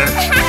Yeah.